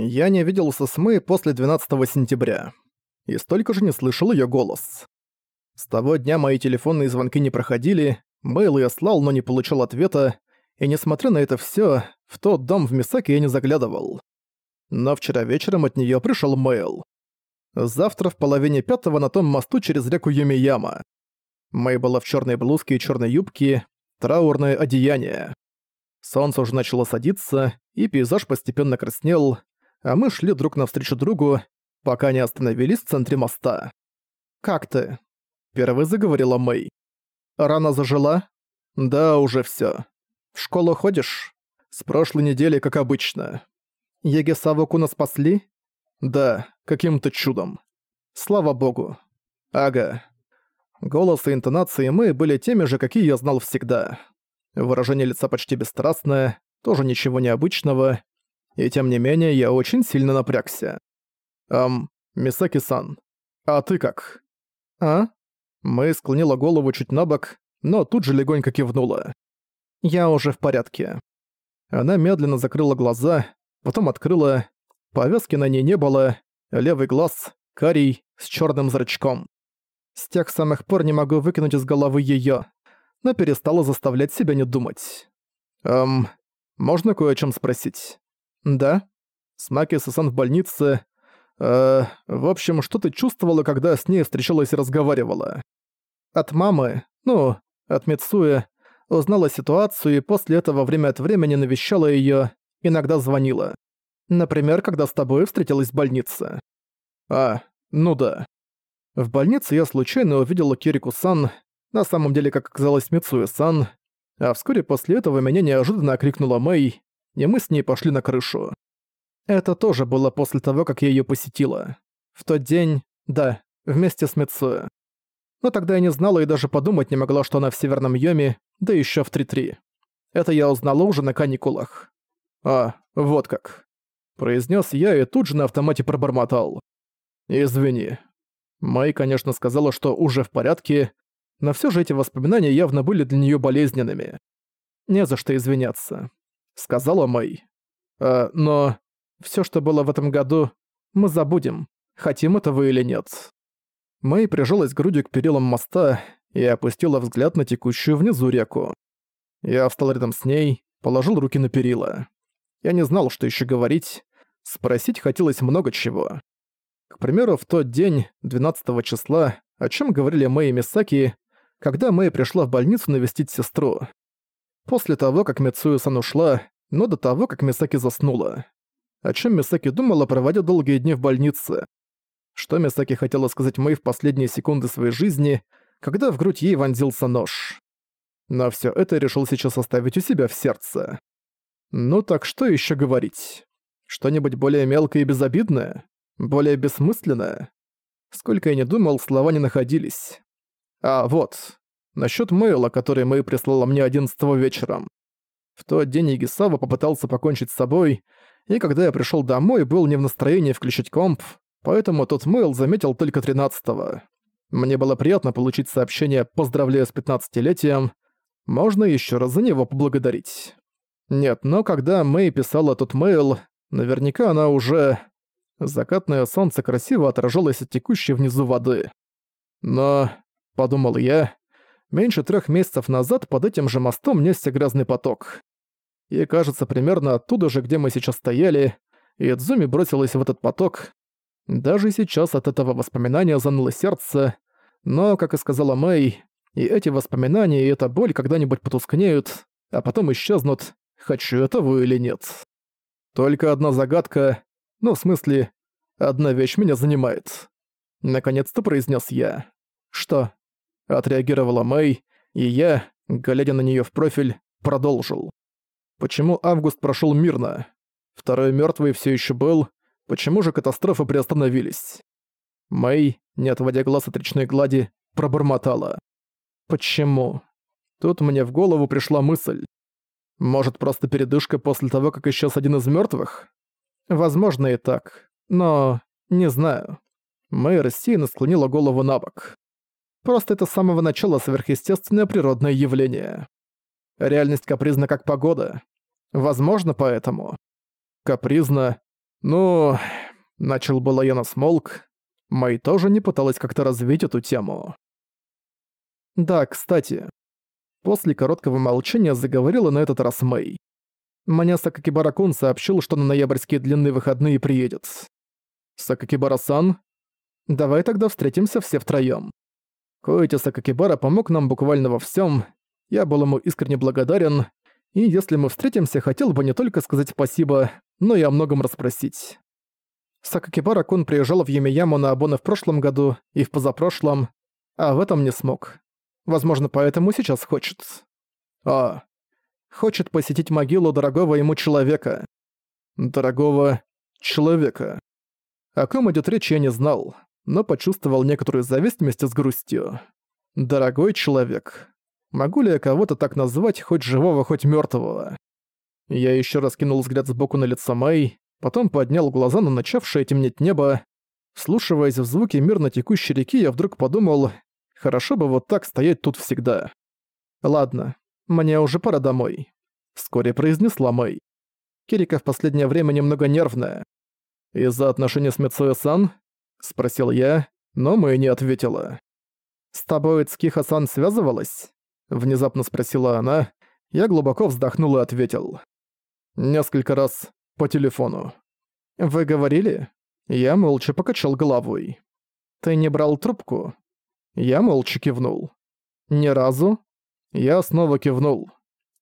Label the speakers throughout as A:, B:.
A: Я не виделся с Мэй после 12 сентября. И столько же не слышал её голос. С того дня мои телефонные звонки не проходили, мейл я слал, но не получил ответа, и несмотря на это всё, в тот дом в Мисаке я не заглядывал. Но вчера вечером от неё пришёл мейл. Завтра в половине пятого на том мосту через реку Юмияма. Мэй была в чёрной блузке и чёрной юбке, траурное одеяние. Солнце уже начало садиться, и пейзаж постепенно краснел, а мы шли друг навстречу другу, пока не остановились в центре моста. «Как ты?» — первой заговорила Мэй. «Рана зажила?» «Да, уже всё. В школу ходишь?» «С прошлой недели, как обычно». «Егесаву Куна спасли?» «Да, каким-то чудом». «Слава богу». «Ага». Голос и интонации Мэй были теми же, какие я знал всегда. Выражение лица почти бесстрастное, тоже ничего необычного, и тем не менее я очень сильно напрягся. «Эм, Мисаки-сан, а ты как?» «А?» Мэй склонила голову чуть на бок, но тут же легонько кивнула. «Я уже в порядке». Она медленно закрыла глаза, потом открыла. Повязки на ней не было, левый глаз, карий, с черным зрачком. С тех самых пор не могу выкинуть из головы её, но перестала заставлять себя не думать. «Эм, можно кое о чем спросить?» «Да?» «С Маки-сан в больнице. Э, в общем, что ты чувствовала, когда с ней встречалась и разговаривала?» «От мамы, ну, от Мицуэ, узнала ситуацию и после этого время от времени навещала её, иногда звонила. Например, когда с тобой встретилась в больнице». «А, ну да». В больнице я случайно увидела Кирику-сан, на самом деле, как оказалось, Мицуэ-сан, а вскоре после этого меня неожиданно окликнула Мэй, и мы с ней пошли на крышу. Это тоже было после того, как я её посетила. В тот день, да, вместе с Мицуэ. Но тогда я не знала и даже подумать не могла, что она в Северном Йоме, да ещё в 3-3. Это я узнала уже на каникулах. «А, вот как», — произнес я и тут же на автомате пробормотал. «Извини». Мэй, конечно, сказала, что уже в порядке, но все же эти воспоминания явно были для нее болезненными. «Не за что извиняться», — сказала Мэй. «А, но все, что было в этом году, мы забудем, хотим этого или нет». Мэй прижалась грудью к перилам моста и опустила взгляд на текущую внизу реку. Я встал рядом с ней, положил руки на перила. Я не знал, что еще говорить. Спросить хотелось много чего. К примеру, в тот день, 12 числа, о чем говорили Мэй и Мисаки, когда Мэй пришла в больницу навестить сестру. После того, как Мицуэ-сан ушла, но до того, как Мисаки заснула. О чем Мисаки думала, проводя долгие дни в больнице. Что Мисаки хотела сказать Мэй в последние секунды своей жизни, когда в грудь ей вонзился нож. Но все это решил сейчас оставить у себя в сердце. Ну так что еще говорить? Что-нибудь более мелкое и безобидное? Более бессмысленное? Сколько я не думал, слова не находились. А, вот. Насчёт мейла, который Мэй прислала мне 11 вечером. В тот день Игисава попытался покончить с собой, и когда я пришёл домой, был не в настроении включить комп, поэтому тот мейл заметил только 13-го. Мне было приятно получить сообщение «Поздравляю с 15-летием», можно ещё раз за него поблагодарить. Нет, но когда Мэй писала тот мейл, наверняка она уже... Закатное солнце красиво отражалось от текущей внизу воды. Но подумал я. Меньше трех месяцев назад под этим же мостом несся грязный поток. И кажется, примерно оттуда же, где мы сейчас стояли, Идзуми бросилась в этот поток. Даже сейчас от этого воспоминания заныло сердце, но, как и сказала Мэй, и эти воспоминания, и эта боль когда-нибудь потускнеют, а потом исчезнут, хочу этого или нет. Только одна загадка, ну, в смысле, одна вещь меня занимает. Наконец-то произнес я. Что? Отреагировала Мэй, и я, глядя на неё в профиль, продолжил. Почему август прошёл мирно? Второй мёртвый всё ещё был. Почему же катастрофы приостановились? Мэй, не отводя глаз от речной глади, пробормотала. Почему? Тут мне в голову пришла мысль. Может, просто передышка после того, как исчез один из мёртвых? Возможно и так, но не знаю. Мэй рассеянно склонила голову на бок. Просто это с самого начала сверхъестественное природное явление. Реальность капризна как погода. Возможно, поэтому. Капризна. «Ну...» — начал было я на смолк. Мэй тоже не пыталась как-то развить эту тему. «Да, кстати...» После короткого молчания заговорила на этот раз Мэй. Мне Сакакибара-кун сообщил, что на ноябрьские длинные выходные приедет. «Сакакибара-сан?» «Давай тогда встретимся все втроём». Коити Сакакибара помог нам буквально во всем. Я был ему искренне благодарен, и если мы встретимся, хотел бы не только сказать спасибо, но и о многом расспросить. Сакакибара-кун приезжал в Юмияму на Абоне в прошлом году и в позапрошлом, а в этом не смог. Возможно, поэтому сейчас хочет. А, хочет посетить могилу дорогого ему человека. Дорогого человека. О ком идет речь, я не знал, но почувствовал некоторую зависть вместе с грустью. Дорогой человек. Могу ли я кого-то так назвать, хоть живого, хоть мертвого? Я еще раз кинул взгляд сбоку на лицо Мэй, потом поднял глаза на начавшее темнеть небо. Слушиваясь в звуки мирно текущей реки, я вдруг подумал, хорошо бы вот так стоять тут всегда. Ладно, мне уже пора домой. Вскоре произнесла Мэй. Кирика в последнее время немного нервная. «Из-за отношений с Мицуэ-сан?» — спросил я, но Мэй не ответила. «С тобой Цкиха-сан связывалась?» Внезапно спросила она. Я глубоко вздохнул и ответил. Несколько раз по телефону. «Вы говорили?» Я молча покачал головой. «Ты не брал трубку?» Я молча кивнул. «Ни разу?» Я снова кивнул.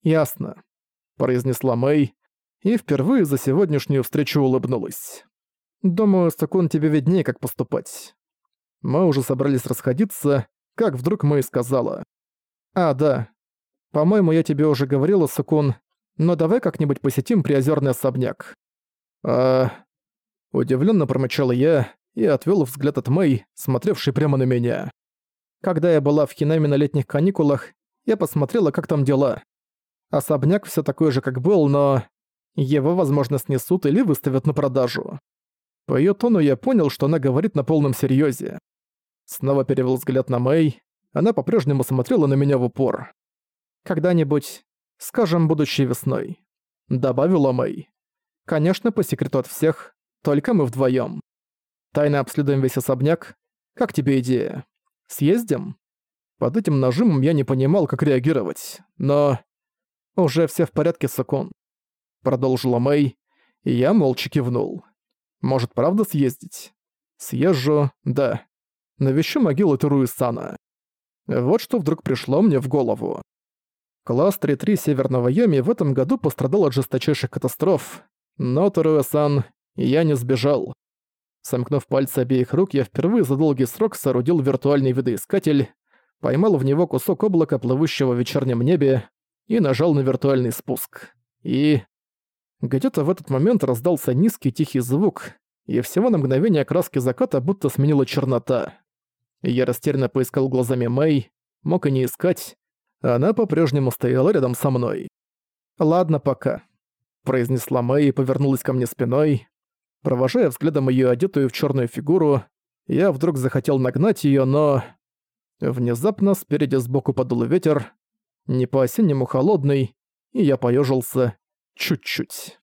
A: «Ясно», — произнесла Мэй, и впервые за сегодняшнюю встречу улыбнулась. «Думаю, Сакун тебе виднее, как поступать». Мы уже собрались расходиться, как вдруг Мэй сказала. «А, да. По-моему, я тебе уже говорила, Сукун, но давай как-нибудь посетим приозерный особняк». «А...» Удивленно промычал я и отвел взгляд от Мэй, смотревшей прямо на меня. Когда я была в Хинаме на летних каникулах, я посмотрела, как там дела. Особняк все такой же, как был, но... Его, возможно, снесут или выставят на продажу. По её тону я понял, что она говорит на полном серьёзе. Снова перевел взгляд на Мэй, она по-прежнему смотрела на меня в упор. «Когда-нибудь, скажем, будущей весной», — добавила Мэй. «Конечно, по секрету от всех, только мы вдвоем. Тайно обследуем весь особняк. Как тебе идея? Съездим?» Под этим нажимом я не понимал, как реагировать, но... «Уже все в порядке, Сакон», — продолжила Мэй, и я молча кивнул. «Может, правда съездить?» «Съезжу, да. Навещу могилу Туруисана. Вот что вдруг пришло мне в голову. Класс 3-3 Северного Йоми в этом году пострадал от жесточайших катастроф, но Таруэ-сан, я не сбежал. Сомкнув пальцы обеих рук, я впервые за долгий срок соорудил виртуальный видоискатель, поймал в него кусок облака, плывущего в вечернем небе, и нажал на виртуальный спуск. И... Где-то в этот момент раздался низкий тихий звук, и всего на мгновение краски заката будто сменила чернота. Я растерянно поискал глазами Мэй, мог и не искать. Она по-прежнему стояла рядом со мной. «Ладно пока», — произнесла Мэй и повернулась ко мне спиной. Провожая взглядом ее одетую в черную фигуру, я вдруг захотел нагнать ее, но... Внезапно спереди сбоку подул ветер, не по-осеннему холодный, и я поежился чуть-чуть.